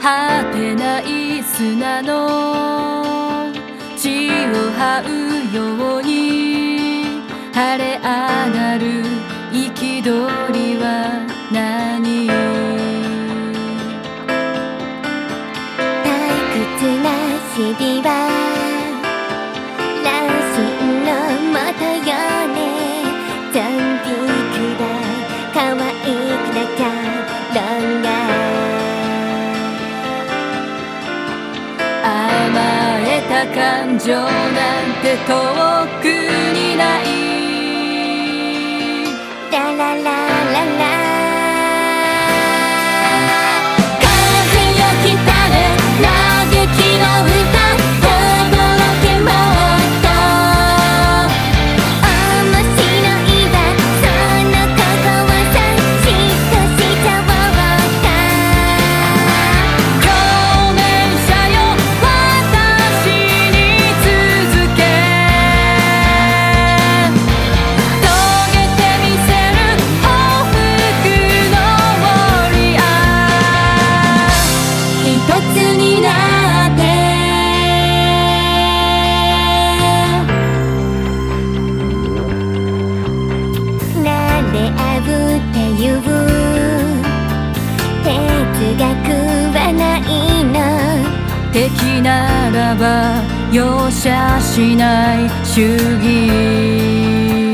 果てない砂の血を這うように晴れ上がる憤りは何？退屈な日々はな感情なんて遠くにない。ラララ。っていう。哲学はないの敵ならば容赦しない主義。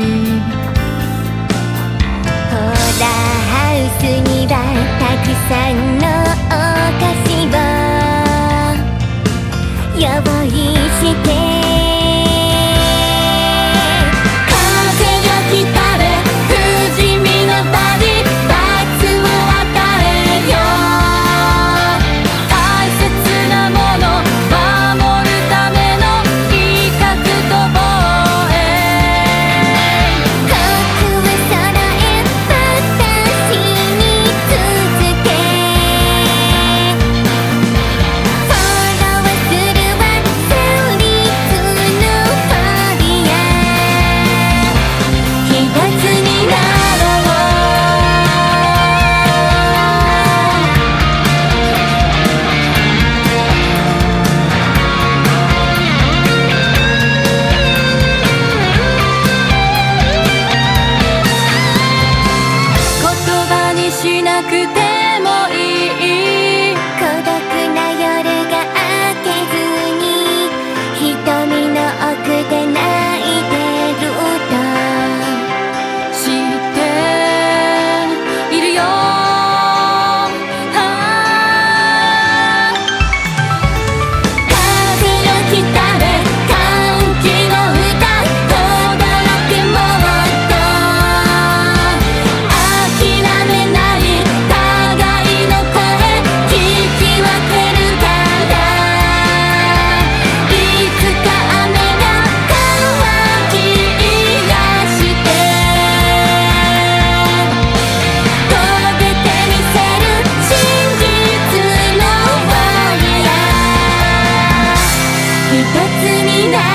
一つになる